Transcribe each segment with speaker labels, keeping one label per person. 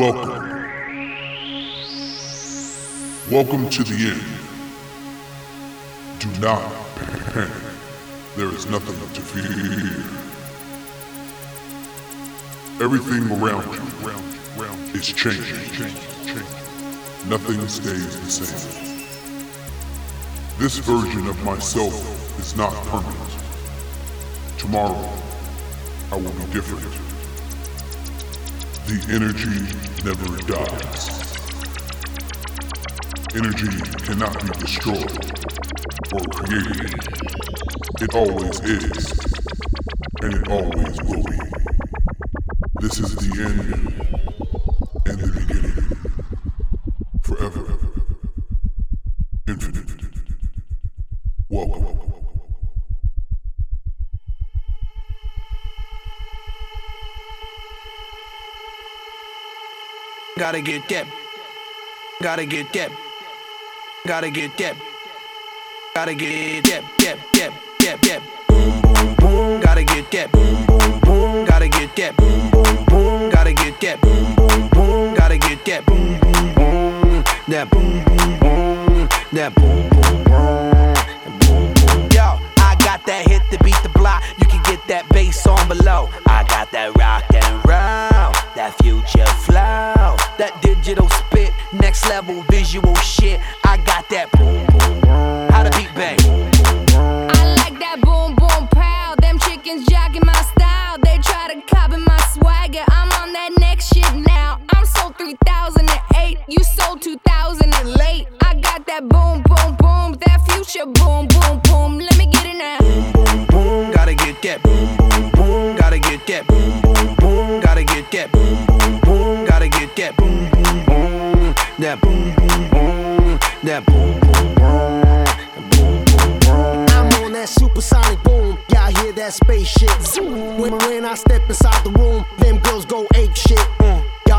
Speaker 1: Welcome. Welcome to the end. Do not panic. There is nothing to fear. Everything around you is changing. Nothing stays the same. This version of myself is not permanent. Tomorrow, I will be different. The energy never dies. Energy cannot be destroyed or created. It always is, and it always will be. This is the end and the beginning. Forever. Infinite. Welcome.
Speaker 2: Gotta get that. Gotta get that. Gotta get that. Gotta get that. That. That. That. That. Boom. Boom. Boom. Gotta get that. Boom. Boom. Boom. Gotta get that. Boom. Boom. Boom. Gotta get that. Boom. Boom. Boom. Gotta get that. Boom. Boom. Boom. That. Boom. Boom. Boom. That. Boom. Boom. Boom. Boom. Yo, I got that hit to beat the that bass on below. I got that rock and roll, that future flow, that digital spit, next level visual shit. I got that boom boom boom. How to beat bang.
Speaker 3: I like that boom that boom boom boom. That future boom boom boom. Let me get it now.
Speaker 2: Boom boom. boom, Gotta get that boom boom boom. Gotta get that boom boom boom. Gotta get that boom boom boom. Gotta get that boom boom boom. That boom boom boom. That boom boom boom. Boom boom boom.
Speaker 4: I'm on that supersonic boom. Y'all hear that spaceship? When, when I step inside the room, them girls go ape shit. Mm.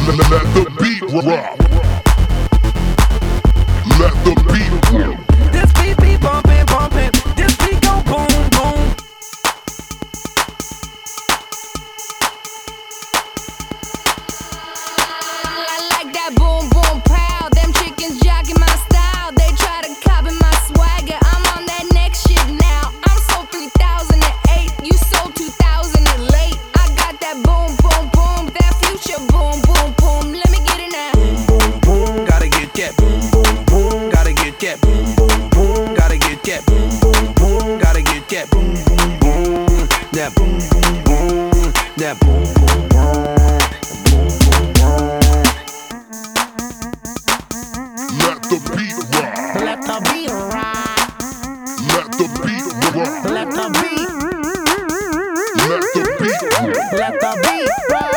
Speaker 1: Let, the beat rock. Let the beat rock.
Speaker 2: Get that boom boom boom. Gotta get that boom boom boom. That boom boom boom. That boom boom boom. Boom boom boom.
Speaker 1: Let the beat rock.
Speaker 4: Let the beat rock.
Speaker 1: Let the beat rock.
Speaker 4: Let the beat.
Speaker 1: Let the beat rock.
Speaker 4: Let the beat rock.